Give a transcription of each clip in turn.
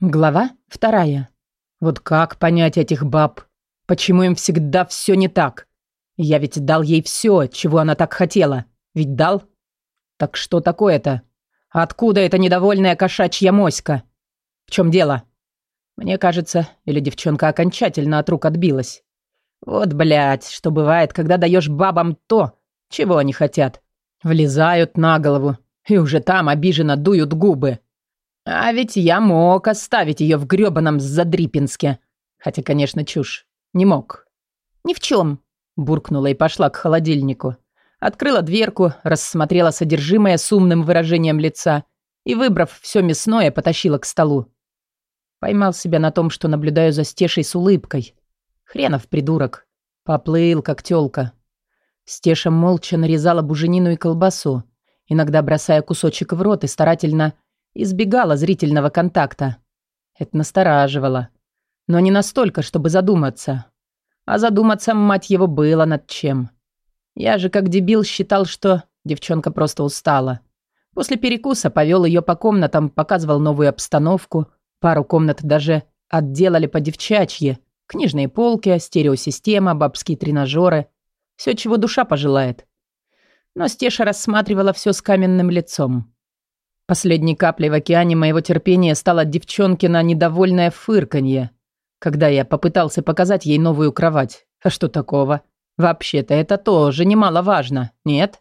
Глава вторая. Вот как понять этих баб? Почему им всегда все не так? Я ведь дал ей все, чего она так хотела. Ведь дал? Так что такое-то? Откуда эта недовольная кошачья моська? В чем дело? Мне кажется, или девчонка окончательно от рук отбилась. Вот, блядь, что бывает, когда даешь бабам то, чего они хотят. Влезают на голову и уже там обиженно дуют губы. А ведь я мог оставить ее в грёбаном Задрипинске. Хотя, конечно, чушь. Не мог. «Ни в чем», – буркнула и пошла к холодильнику. Открыла дверку, рассмотрела содержимое с умным выражением лица и, выбрав все мясное, потащила к столу. Поймал себя на том, что наблюдаю за Стешей с улыбкой. Хренов придурок. Поплыл, как тёлка. Стеша молча нарезала буженину и колбасу, иногда бросая кусочек в рот и старательно избегала зрительного контакта. Это настораживало. Но не настолько, чтобы задуматься. А задуматься, мать его, было над чем. Я же как дебил считал, что девчонка просто устала. После перекуса повел ее по комнатам, показывал новую обстановку. Пару комнат даже отделали по девчачье. Книжные полки, стереосистема, бабские тренажеры. Все, чего душа пожелает. Но Стеша рассматривала все с каменным лицом. Последней каплей в океане моего терпения стало девчонкино недовольное фырканье, когда я попытался показать ей новую кровать. А что такого? Вообще-то это тоже немаловажно, нет?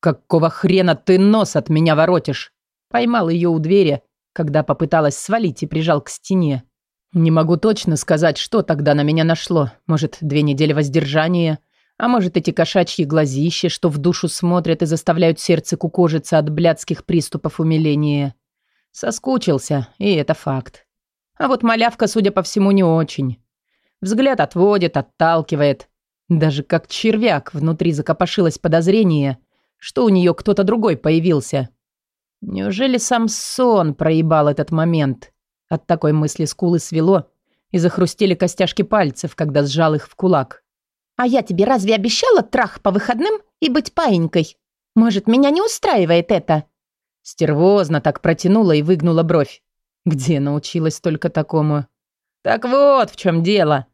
Какого хрена ты нос от меня воротишь? Поймал ее у двери, когда попыталась свалить и прижал к стене. Не могу точно сказать, что тогда на меня нашло. Может, две недели воздержания – а может, эти кошачьи глазища, что в душу смотрят и заставляют сердце кукожиться от блядских приступов умиления. Соскучился, и это факт. А вот малявка, судя по всему, не очень. Взгляд отводит, отталкивает. Даже как червяк внутри закопошилось подозрение, что у нее кто-то другой появился. Неужели сам сон проебал этот момент? От такой мысли скулы свело, и захрустели костяшки пальцев, когда сжал их в кулак. А я тебе разве обещала трах по выходным и быть паинькой? Может, меня не устраивает это?» Стервозно так протянула и выгнула бровь. Где научилась только такому? «Так вот в чем дело.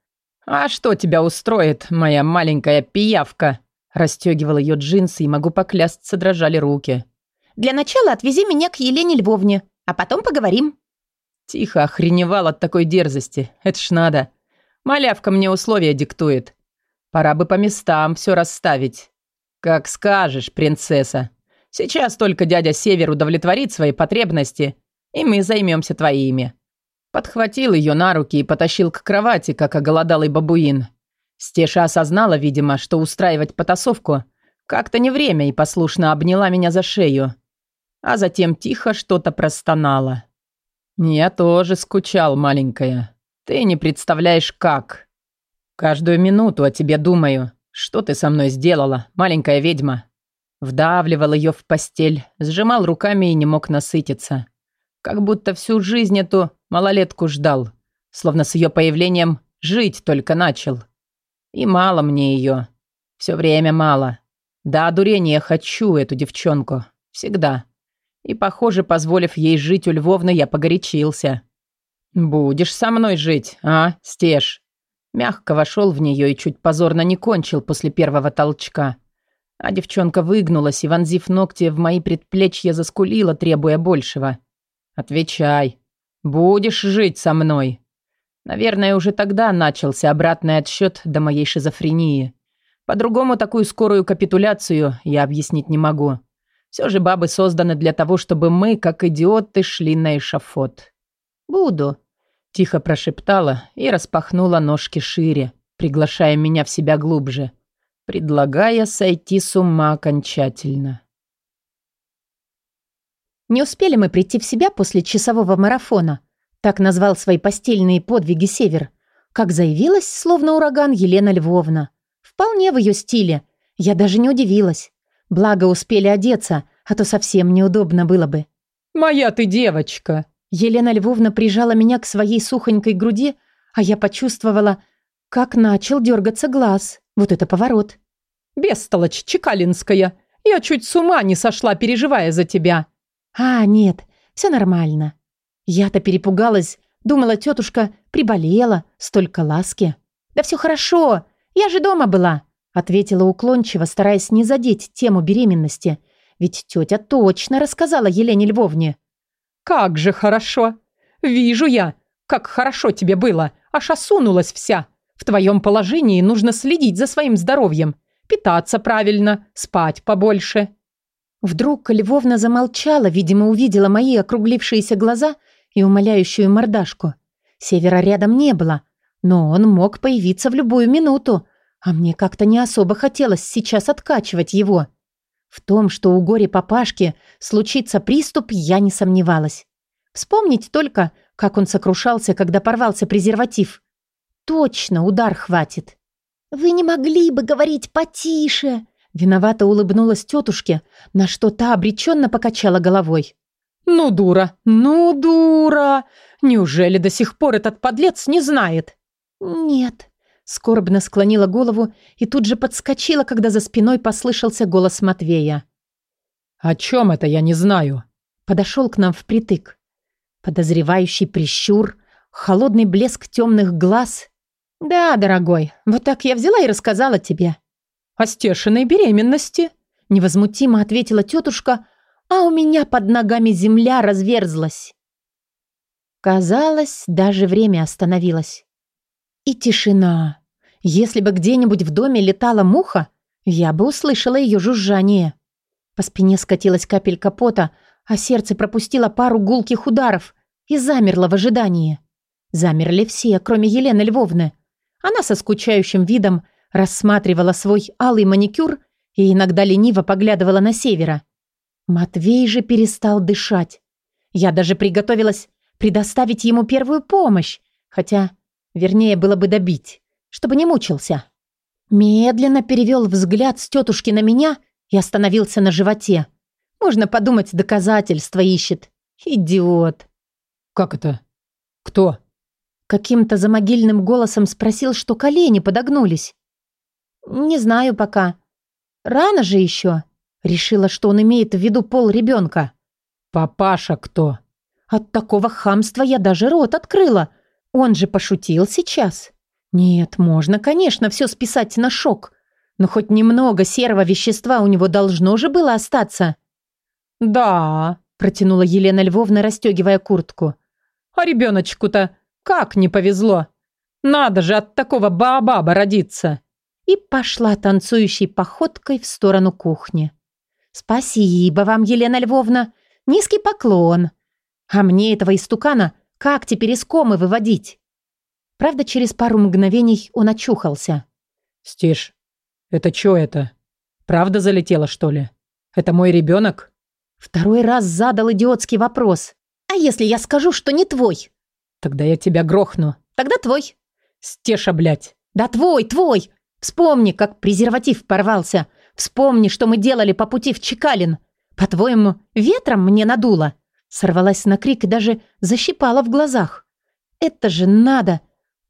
А что тебя устроит, моя маленькая пиявка?» Расстегивала ее джинсы и, могу поклясться, дрожали руки. «Для начала отвези меня к Елене Львовне, а потом поговорим». Тихо охреневал от такой дерзости. Это ж надо. Малявка мне условия диктует. Пора бы по местам все расставить. Как скажешь, принцесса. Сейчас только дядя Север удовлетворит свои потребности, и мы займемся твоими. Подхватил ее на руки и потащил к кровати, как оголодалый бабуин. Стеша осознала, видимо, что устраивать потасовку как-то не время и послушно обняла меня за шею. А затем тихо что-то простонала. «Я тоже скучал, маленькая. Ты не представляешь, как». Каждую минуту о тебе думаю. Что ты со мной сделала, маленькая ведьма?» Вдавливал ее в постель, сжимал руками и не мог насытиться. Как будто всю жизнь эту малолетку ждал. Словно с ее появлением жить только начал. И мало мне ее. Все время мало. Да, дурения хочу эту девчонку. Всегда. И, похоже, позволив ей жить у Львовны, я погорячился. «Будешь со мной жить, а, Стеж?» Мягко вошел в нее и чуть позорно не кончил после первого толчка. А девчонка выгнулась и, вонзив ногти в мои предплечья, заскулила, требуя большего. «Отвечай. Будешь жить со мной?» Наверное, уже тогда начался обратный отсчет до моей шизофрении. По-другому такую скорую капитуляцию я объяснить не могу. Все же бабы созданы для того, чтобы мы, как идиоты, шли на эшафот. «Буду», Тихо прошептала и распахнула ножки шире, приглашая меня в себя глубже, предлагая сойти с ума окончательно. Не успели мы прийти в себя после часового марафона. Так назвал свои постельные подвиги Север. Как заявилась, словно ураган, Елена Львовна. Вполне в ее стиле. Я даже не удивилась. Благо успели одеться, а то совсем неудобно было бы. «Моя ты девочка!» Елена Львовна прижала меня к своей сухонькой груди, а я почувствовала, как начал дергаться глаз. Вот это поворот. «Бестолочь Чекалинская! Я чуть с ума не сошла, переживая за тебя!» «А, нет, все нормально». Я-то перепугалась, Думала, тетушка приболела, столько ласки. «Да все хорошо, я же дома была», ответила уклончиво, стараясь не задеть тему беременности. Ведь тетя точно рассказала Елене Львовне. «Как же хорошо! Вижу я, как хорошо тебе было, аж осунулась вся. В твоем положении нужно следить за своим здоровьем, питаться правильно, спать побольше». Вдруг Львовна замолчала, видимо, увидела мои округлившиеся глаза и умоляющую мордашку. Севера рядом не было, но он мог появиться в любую минуту, а мне как-то не особо хотелось сейчас откачивать его. В том, что у горе папашки случится приступ, я не сомневалась. Вспомнить только, как он сокрушался, когда порвался презерватив. Точно удар хватит. «Вы не могли бы говорить потише?» Виновато улыбнулась тетушке, на что та обреченно покачала головой. «Ну, дура! Ну, дура! Неужели до сих пор этот подлец не знает?» «Нет», — скорбно склонила голову и тут же подскочила, когда за спиной послышался голос Матвея. «О чем это я не знаю?» Подошел к нам впритык. Подозревающий прищур, холодный блеск темных глаз. «Да, дорогой, вот так я взяла и рассказала тебе». «О стешиной беременности», — невозмутимо ответила тетушка, а у меня под ногами земля разверзлась. Казалось, даже время остановилось. И тишина. Если бы где-нибудь в доме летала муха, я бы услышала ее жужжание. По спине скатилась капелька пота, а сердце пропустило пару гулких ударов и замерло в ожидании. Замерли все, кроме Елены Львовны. Она со скучающим видом рассматривала свой алый маникюр и иногда лениво поглядывала на севера. Матвей же перестал дышать. Я даже приготовилась предоставить ему первую помощь, хотя, вернее, было бы добить, чтобы не мучился. Медленно перевел взгляд с тетушки на меня и остановился на животе. Можно подумать, доказательства ищет. Идиот. «Как это? Кто?» Каким-то замогильным голосом спросил, что колени подогнулись. «Не знаю пока. Рано же еще». Решила, что он имеет в виду пол ребенка. «Папаша кто?» От такого хамства я даже рот открыла. Он же пошутил сейчас. Нет, можно, конечно, все списать на шок. Но хоть немного серого вещества у него должно же было остаться. «Да», — протянула Елена Львовна, расстегивая куртку. «А ребеночку-то как не повезло? Надо же от такого баобаба родиться!» И пошла танцующей походкой в сторону кухни. «Спасибо вам, Елена Львовна. Низкий поклон. А мне этого истукана как теперь из комы выводить?» Правда, через пару мгновений он очухался. «Стиш, это чё это? Правда залетела, что ли? Это мой ребенок? Второй раз задал идиотский вопрос. «А если я скажу, что не твой?» «Тогда я тебя грохну». «Тогда твой». «Стеша, блядь». «Да твой, твой. Вспомни, как презерватив порвался. Вспомни, что мы делали по пути в Чекалин. По-твоему, ветром мне надуло?» Сорвалась на крик и даже защипала в глазах. «Это же надо!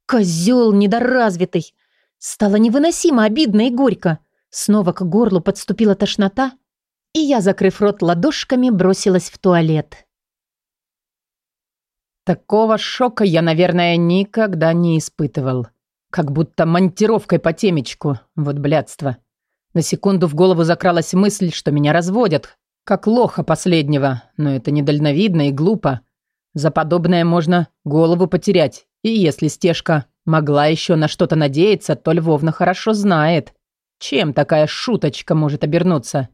Козел недоразвитый!» Стало невыносимо обидно и горько. Снова к горлу подступила тошнота, и я, закрыв рот ладошками, бросилась в туалет. Такого шока я, наверное, никогда не испытывал. Как будто монтировкой по темечку. Вот блядство. На секунду в голову закралась мысль, что меня разводят, как лоха последнего, но это недальновидно и глупо. За подобное можно голову потерять, и если стежка могла еще на что-то надеяться, то Львовна хорошо знает, чем такая шуточка может обернуться.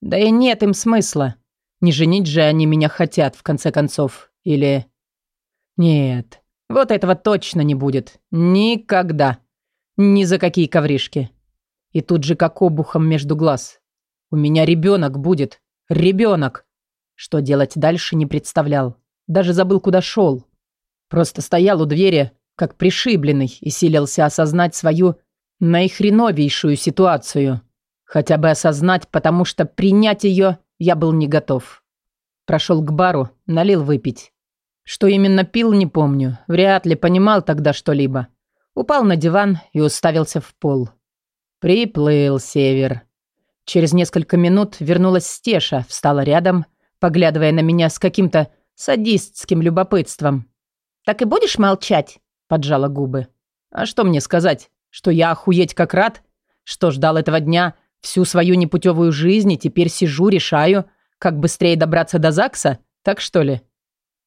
Да и нет им смысла. Не женить же они меня хотят, в конце концов. Или... Нет, вот этого точно не будет. Никогда. Ни за какие ковришки. И тут же как обухом между глаз. У меня ребенок будет. Ребенок. Что делать дальше, не представлял. Даже забыл, куда шел. Просто стоял у двери, как пришибленный, и силился осознать свою наихреновейшую ситуацию. Хотя бы осознать, потому что принять ее я был не готов. Прошел к бару, налил выпить. Что именно пил, не помню. Вряд ли понимал тогда что-либо. Упал на диван и уставился в пол. Приплыл север. Через несколько минут вернулась Стеша, встала рядом, поглядывая на меня с каким-то садистским любопытством. Так и будешь молчать?» Поджала губы. «А что мне сказать? Что я охуеть как рад? Что ждал этого дня всю свою непутевую жизнь и теперь сижу, решаю, как быстрее добраться до ЗАГСа? Так что ли?»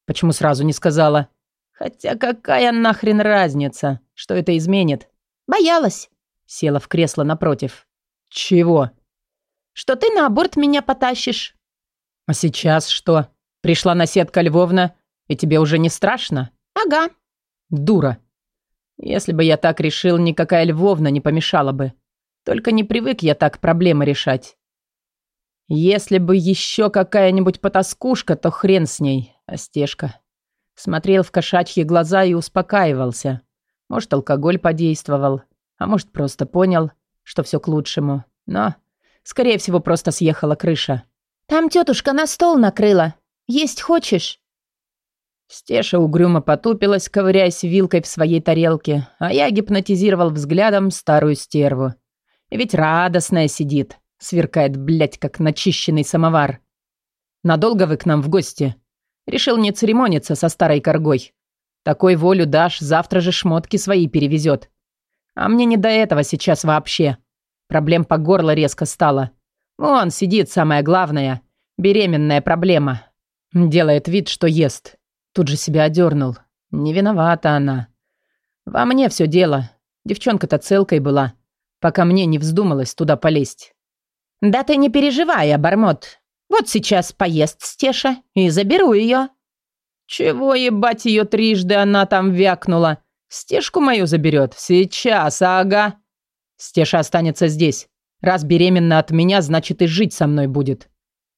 Почему сразу не сказала? Хотя какая нахрен разница? Что это изменит? Боялась. Села в кресло напротив. Чего? Что ты на аборт меня потащишь. А сейчас что? Пришла наседка Львовна, и тебе уже не страшно? Ага. Дура. Если бы я так решил, никакая Львовна не помешала бы. Только не привык я так проблемы решать. Если бы еще какая-нибудь потаскушка, то хрен с ней, а стежка. Смотрел в кошачьи глаза и успокаивался. Может, алкоголь подействовал, а может, просто понял, что все к лучшему. Но, скорее всего, просто съехала крыша. «Там тетушка на стол накрыла. Есть хочешь?» Стеша угрюмо потупилась, ковыряясь вилкой в своей тарелке, а я гипнотизировал взглядом старую стерву. Ведь радостная сидит, сверкает, блядь, как начищенный самовар. «Надолго вы к нам в гости?» Решил не церемониться со старой коргой. Такой волю дашь, завтра же шмотки свои перевезет. А мне не до этого сейчас вообще. Проблем по горло резко стало. Вон сидит самая главная, беременная проблема. Делает вид, что ест. Тут же себя одернул. Не виновата она. Во мне все дело. Девчонка-то целкой была, пока мне не вздумалось туда полезть. «Да ты не переживай, обормот. Вот сейчас поест Стеша и заберу ее». «Чего ебать ее трижды она там вякнула? Стежку мою заберет? Сейчас, ага». Стеша останется здесь. Раз беременна от меня, значит и жить со мной будет.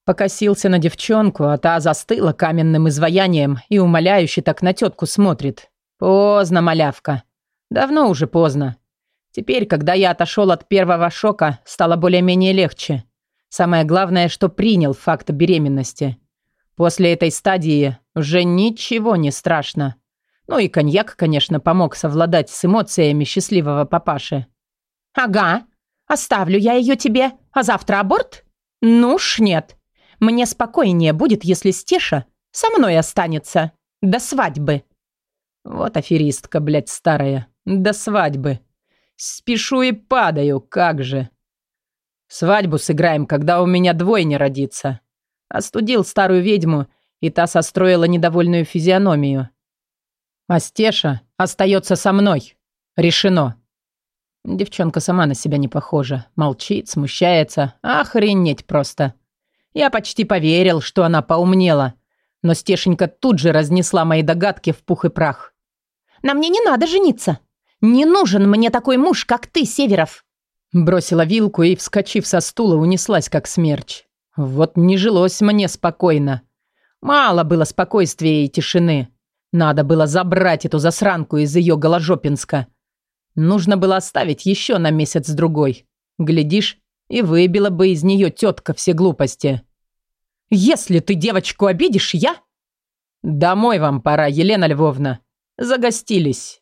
Покосился на девчонку, а та застыла каменным изваянием и умоляюще так на тетку смотрит. Поздно, малявка. Давно уже поздно. Теперь, когда я отошел от первого шока, стало более-менее легче. Самое главное, что принял факт беременности. После этой стадии уже ничего не страшно. Ну и коньяк, конечно, помог совладать с эмоциями счастливого папаши. «Ага, оставлю я ее тебе, а завтра аборт? Ну уж нет. Мне спокойнее будет, если Стеша со мной останется. До свадьбы». Вот аферистка, блядь, старая. До свадьбы. Спешу и падаю, как же. Свадьбу сыграем, когда у меня двойня родится. Остудил старую ведьму, и та состроила недовольную физиономию. А Стеша остается со мной. Решено. Девчонка сама на себя не похожа. Молчит, смущается. Охренеть просто. Я почти поверил, что она поумнела. Но Стешенька тут же разнесла мои догадки в пух и прах. «На мне не надо жениться. Не нужен мне такой муж, как ты, Северов». Бросила вилку и, вскочив со стула, унеслась, как смерч. Вот не жилось мне спокойно. Мало было спокойствия и тишины. Надо было забрать эту засранку из ее голожопинска. Нужно было оставить еще на месяц-другой. Глядишь, и выбила бы из нее тетка все глупости. «Если ты девочку обидишь, я...» «Домой вам пора, Елена Львовна. Загостились».